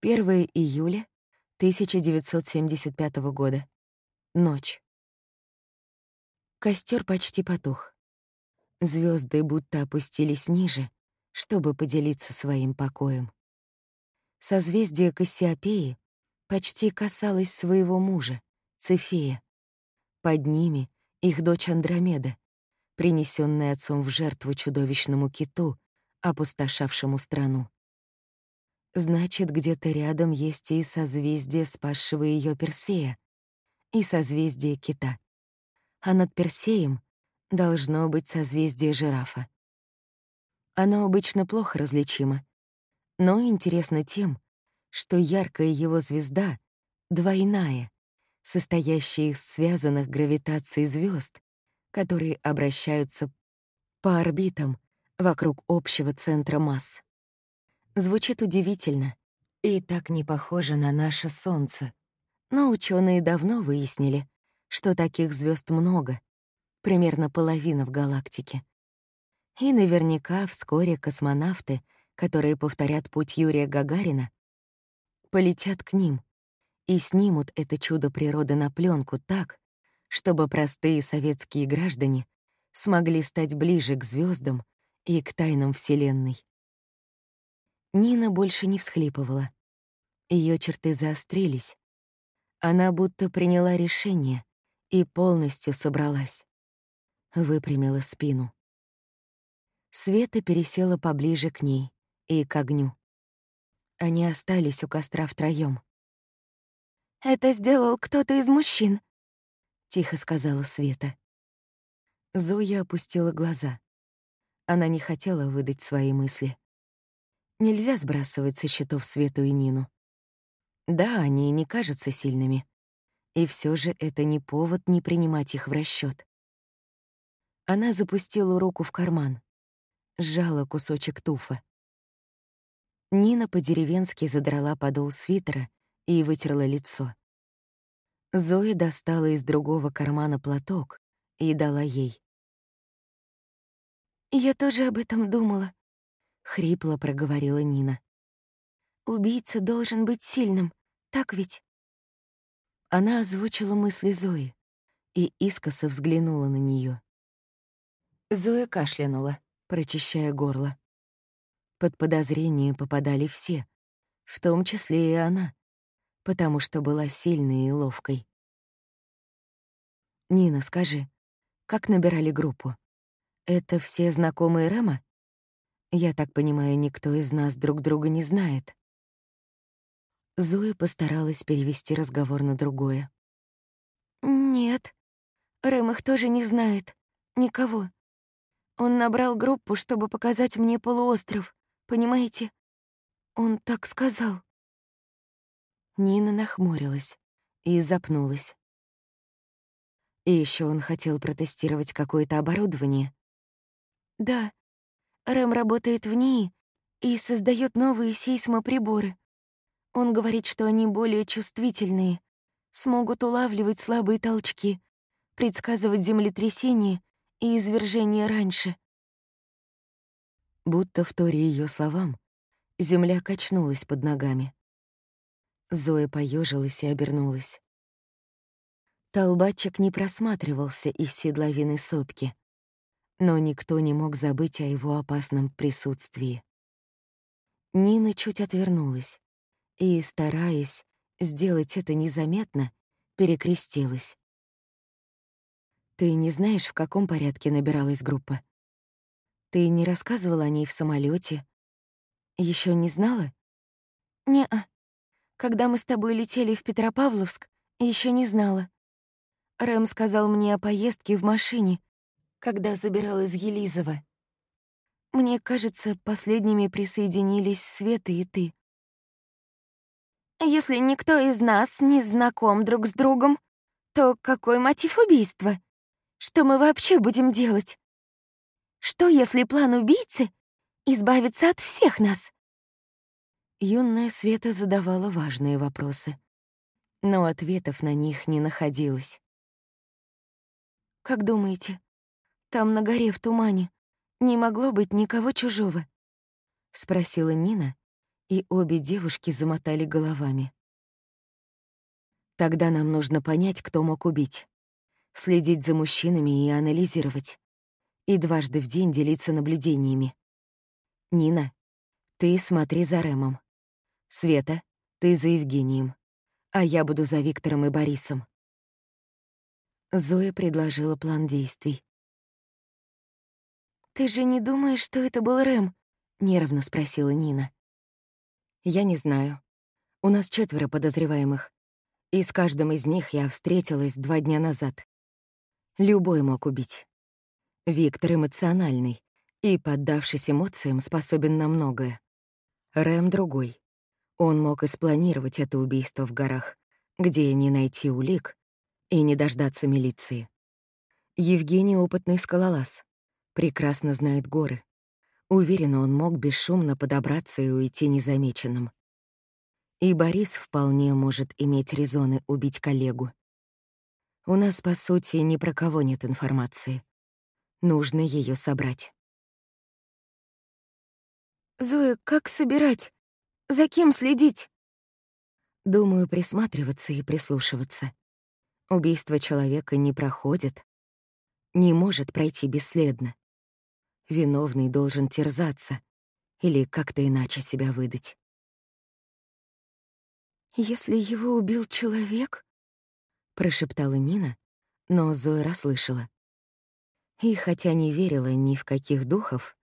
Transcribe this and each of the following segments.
1 июля 1975 года. Ночь. Костер почти потух. Звезды будто опустились ниже, чтобы поделиться своим покоем. Созвездие Кассиопеи почти касалось своего мужа, Цефея. Под ними их дочь Андромеда, принесенная отцом в жертву чудовищному киту, опустошавшему страну. Значит, где-то рядом есть и созвездие спасшего ее Персея, и созвездие кита. А над Персеем должно быть созвездие жирафа. Оно обычно плохо различимо, но интересно тем, что яркая его звезда двойная, состоящая из связанных гравитацией звезд, которые обращаются по орбитам вокруг общего центра масс. Звучит удивительно и так не похоже на наше Солнце. Но ученые давно выяснили, что таких звезд много, примерно половина в галактике. И наверняка вскоре космонавты, которые повторят путь Юрия Гагарина, полетят к ним и снимут это чудо природы на пленку так, чтобы простые советские граждане смогли стать ближе к звездам и к тайнам Вселенной. Нина больше не всхлипывала. Ее черты заострились. Она будто приняла решение и полностью собралась. Выпрямила спину. Света пересела поближе к ней и к огню. Они остались у костра втроём. «Это сделал кто-то из мужчин», — тихо сказала Света. Зоя опустила глаза. Она не хотела выдать свои мысли. Нельзя сбрасывать со счетов Свету и Нину. Да, они не кажутся сильными. И все же это не повод не принимать их в расчет. Она запустила руку в карман, сжала кусочек туфа. Нина по-деревенски задрала подол свитера и вытерла лицо. Зоя достала из другого кармана платок и дала ей. «Я тоже об этом думала», — хрипло проговорила Нина. «Убийца должен быть сильным, так ведь?» Она озвучила мысли Зои и искоса взглянула на нее. Зоя кашлянула, прочищая горло. Под подозрение попадали все, в том числе и она, потому что была сильной и ловкой. «Нина, скажи, как набирали группу? Это все знакомые Рэма? Я так понимаю, никто из нас друг друга не знает». Зоя постаралась перевести разговор на другое. «Нет, Рэм их тоже не знает. Никого. Он набрал группу, чтобы показать мне полуостров. Понимаете? Он так сказал. Нина нахмурилась и запнулась. И еще он хотел протестировать какое-то оборудование. Да, Рэм работает в ней и создает новые сейсмоприборы. Он говорит, что они более чувствительные, смогут улавливать слабые толчки, предсказывать землетрясения и извержения раньше. Будто в торе ее словам, земля качнулась под ногами. Зоя поежилась и обернулась. Толбатчик не просматривался из седловины сопки, но никто не мог забыть о его опасном присутствии. Нина чуть отвернулась и, стараясь сделать это незаметно, перекрестилась. «Ты не знаешь, в каком порядке набиралась группа?» Ты не рассказывала о ней в самолете? Еще не знала? Не-а. Когда мы с тобой летели в Петропавловск, еще не знала. Рэм сказал мне о поездке в машине, когда забирал из Елизова. Мне кажется, последними присоединились Света и ты. Если никто из нас не знаком друг с другом, то какой мотив убийства? Что мы вообще будем делать? Что, если план убийцы — избавиться от всех нас? Юная Света задавала важные вопросы, но ответов на них не находилось. «Как думаете, там на горе в тумане не могло быть никого чужого?» — спросила Нина и обе девушки замотали головами. Тогда нам нужно понять, кто мог убить. Следить за мужчинами и анализировать. И дважды в день делиться наблюдениями. Нина, ты смотри за Рэмом. Света, ты за Евгением. А я буду за Виктором и Борисом. Зоя предложила план действий. «Ты же не думаешь, что это был Рэм?» — нервно спросила Нина. «Я не знаю. У нас четверо подозреваемых и с каждым из них я встретилась два дня назад. Любой мог убить. Виктор эмоциональный и, поддавшись эмоциям, способен на многое. Рэм другой. Он мог и спланировать это убийство в горах, где не найти улик и не дождаться милиции. Евгений — опытный скалолаз, прекрасно знает горы. Уверена, он мог бесшумно подобраться и уйти незамеченным. И Борис вполне может иметь резоны убить коллегу. У нас, по сути, ни про кого нет информации. Нужно ее собрать. «Зоя, как собирать? За кем следить?» Думаю, присматриваться и прислушиваться. Убийство человека не проходит, не может пройти бесследно. Виновный должен терзаться или как-то иначе себя выдать. «Если его убил человек?» — прошептала Нина, но Зоя расслышала. И хотя не верила ни в каких духов,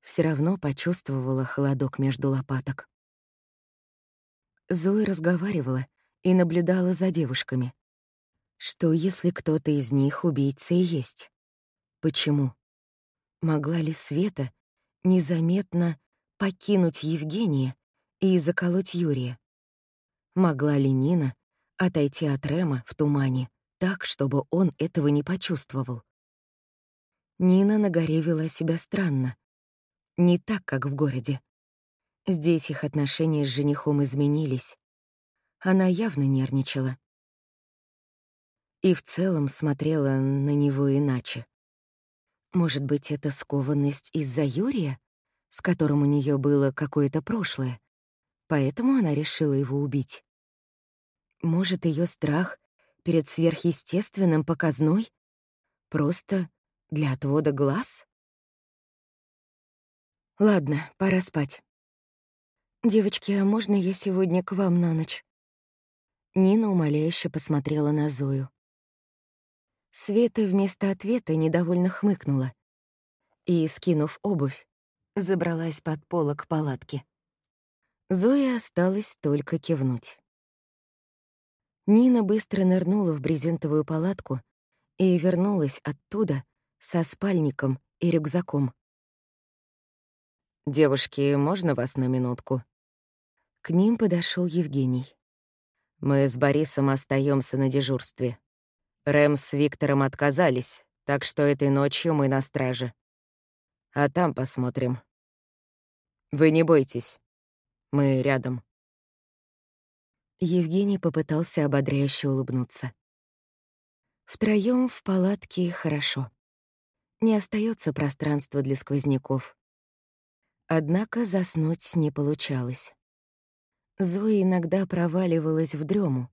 все равно почувствовала холодок между лопаток. Зоя разговаривала и наблюдала за девушками. Что, если кто-то из них убийца и есть? Почему? Могла ли Света незаметно покинуть Евгения и заколоть Юрия? Могла ли Нина отойти от Рема в тумане так, чтобы он этого не почувствовал? Нина на горе вела себя странно. Не так, как в городе. Здесь их отношения с женихом изменились. Она явно нервничала. И в целом смотрела на него иначе. Может быть, это скованность из-за Юрия, с которым у нее было какое-то прошлое? Поэтому она решила его убить. Может, ее страх перед сверхъестественным показной? Просто для отвода глаз? Ладно, пора спать. «Девочки, а можно я сегодня к вам на ночь?» Нина умоляюще посмотрела на Зою. Света вместо ответа недовольно хмыкнула и, скинув обувь, забралась под полок палатки. Зоя осталось только кивнуть. Нина быстро нырнула в брезентовую палатку и вернулась оттуда со спальником и рюкзаком. «Девушки, можно вас на минутку?» К ним подошел Евгений. «Мы с Борисом остаемся на дежурстве. Рэм с Виктором отказались, так что этой ночью мы на страже. А там посмотрим. Вы не бойтесь. Мы рядом. Евгений попытался ободряюще улыбнуться. Втроём в палатке хорошо. Не остается пространства для сквозняков. Однако заснуть не получалось. Зоя иногда проваливалась в дрему.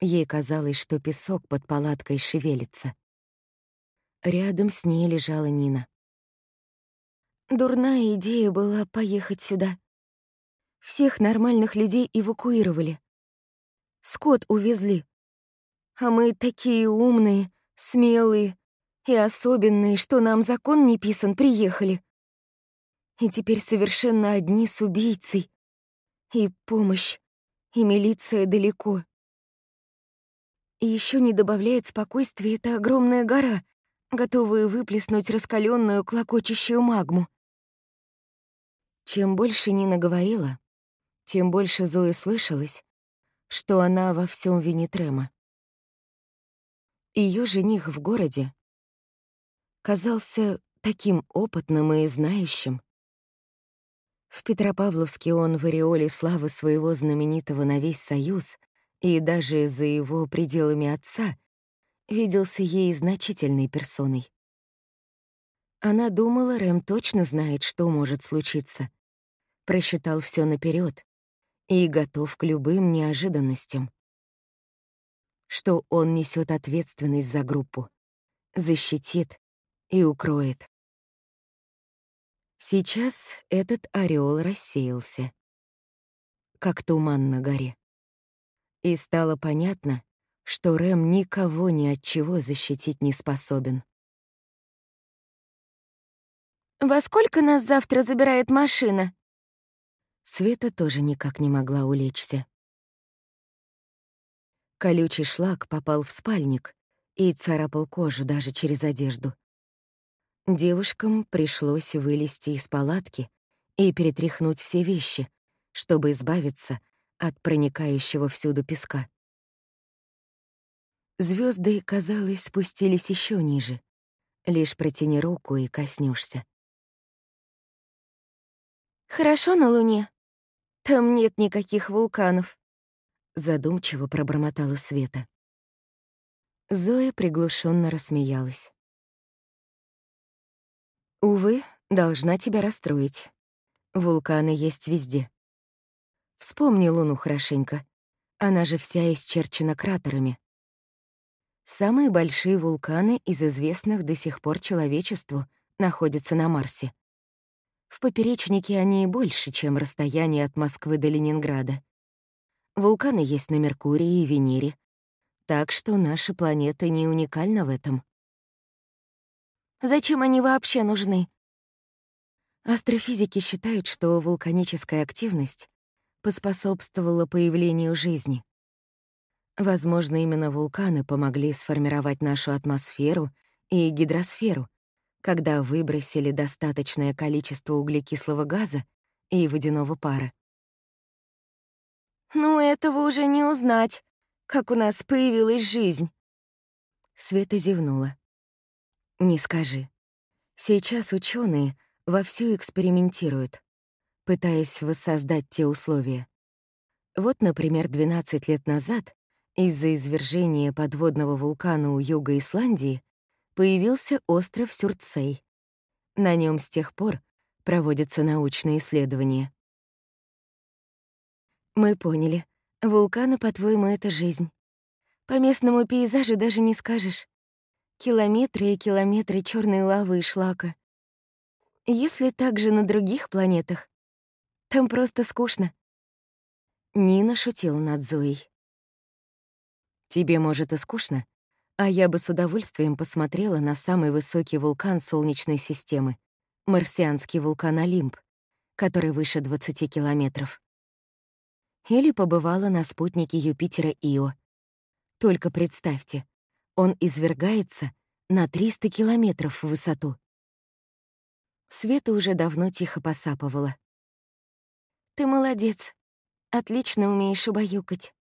Ей казалось, что песок под палаткой шевелится. Рядом с ней лежала Нина. Дурная идея была поехать сюда. Всех нормальных людей эвакуировали. Скот увезли. А мы такие умные, смелые и особенные, что нам закон не писан, приехали. И теперь совершенно одни с убийцей. И помощь, и милиция далеко. И еще не добавляет спокойствия эта огромная гора, готовая выплеснуть раскаленную клокочущую магму. Чем больше Нина говорила, тем больше Зои слышалось, что она во всем винит Рема. Ее жених в городе казался таким опытным и знающим. В Петропавловске он в ореоле славы своего знаменитого на весь Союз и даже за его пределами отца виделся ей значительной персоной. Она думала, Рэм точно знает, что может случиться. просчитал все наперед и готов к любым неожиданностям. Что он несет ответственность за группу, защитит и укроет. Сейчас этот ореол рассеялся, как туман на горе. И стало понятно, что Рэм никого ни от чего защитить не способен. «Во сколько нас завтра забирает машина?» Света тоже никак не могла улечься. Колючий шлак попал в спальник и царапал кожу даже через одежду. Девушкам пришлось вылезти из палатки и перетряхнуть все вещи, чтобы избавиться от проникающего всюду песка. Звезды, казалось, спустились еще ниже. Лишь протяни руку и коснешься. «Хорошо на Луне. Там нет никаких вулканов», — задумчиво пробормотала Света. Зоя приглушенно рассмеялась. «Увы, должна тебя расстроить. Вулканы есть везде. Вспомни Луну хорошенько. Она же вся исчерчена кратерами. Самые большие вулканы из известных до сих пор человечеству находятся на Марсе. В поперечнике они больше, чем расстояние от Москвы до Ленинграда. Вулканы есть на Меркурии и Венере. Так что наша планета не уникальна в этом. Зачем они вообще нужны? Астрофизики считают, что вулканическая активность поспособствовала появлению жизни. Возможно, именно вулканы помогли сформировать нашу атмосферу и гидросферу, когда выбросили достаточное количество углекислого газа и водяного пара. «Ну, этого уже не узнать, как у нас появилась жизнь». Света зевнула. «Не скажи. Сейчас ученые вовсю экспериментируют, пытаясь воссоздать те условия. Вот, например, 12 лет назад из-за извержения подводного вулкана у юга Исландии появился остров Сюрцей. На нем с тех пор проводятся научные исследования. Мы поняли. Вулканы, по-твоему, это жизнь. По местному пейзажу даже не скажешь. Километры и километры черной лавы и шлака. Если так же на других планетах, там просто скучно. Нина шутила над Зоей. Тебе, может, и скучно, а я бы с удовольствием посмотрела на самый высокий вулкан Солнечной системы — марсианский вулкан Олимп, который выше 20 километров. Или побывала на спутнике Юпитера Ио. Только представьте, он извергается на 300 километров в высоту. Света уже давно тихо посапывала. «Ты молодец. Отлично умеешь убаюкать».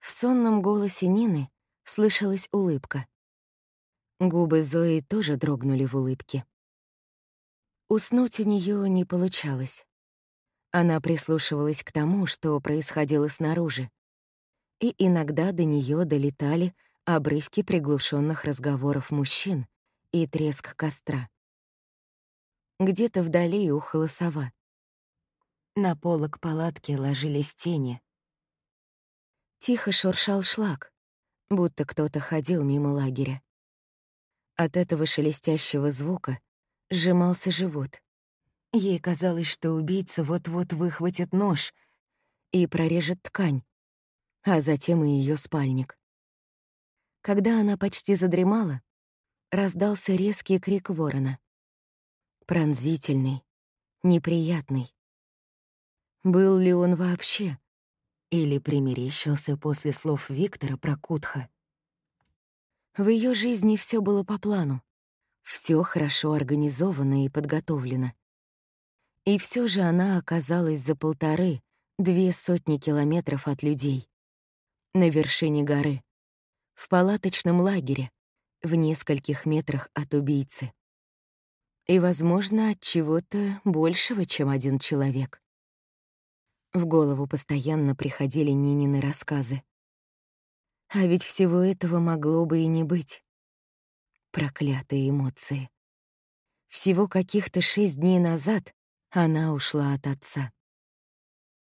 В сонном голосе Нины слышалась улыбка. Губы Зои тоже дрогнули в улыбке. Уснуть у нее не получалось. Она прислушивалась к тому, что происходило снаружи, и иногда до нее долетали обрывки приглушенных разговоров мужчин и треск костра. Где-то вдали ухала сова. На полок палатки ложились тени, Тихо шуршал шлак, будто кто-то ходил мимо лагеря. От этого шелестящего звука сжимался живот. Ей казалось, что убийца вот-вот выхватит нож и прорежет ткань, а затем и ее спальник. Когда она почти задремала, раздался резкий крик ворона. Пронзительный, неприятный. Был ли он вообще? Или примерещился после слов Виктора про Кутха. В ее жизни все было по плану. все хорошо организовано и подготовлено. И все же она оказалась за полторы, две сотни километров от людей. На вершине горы. В палаточном лагере, в нескольких метрах от убийцы. И, возможно, от чего-то большего, чем один человек. В голову постоянно приходили Нинины рассказы. А ведь всего этого могло бы и не быть. Проклятые эмоции. Всего каких-то шесть дней назад Она ушла от отца.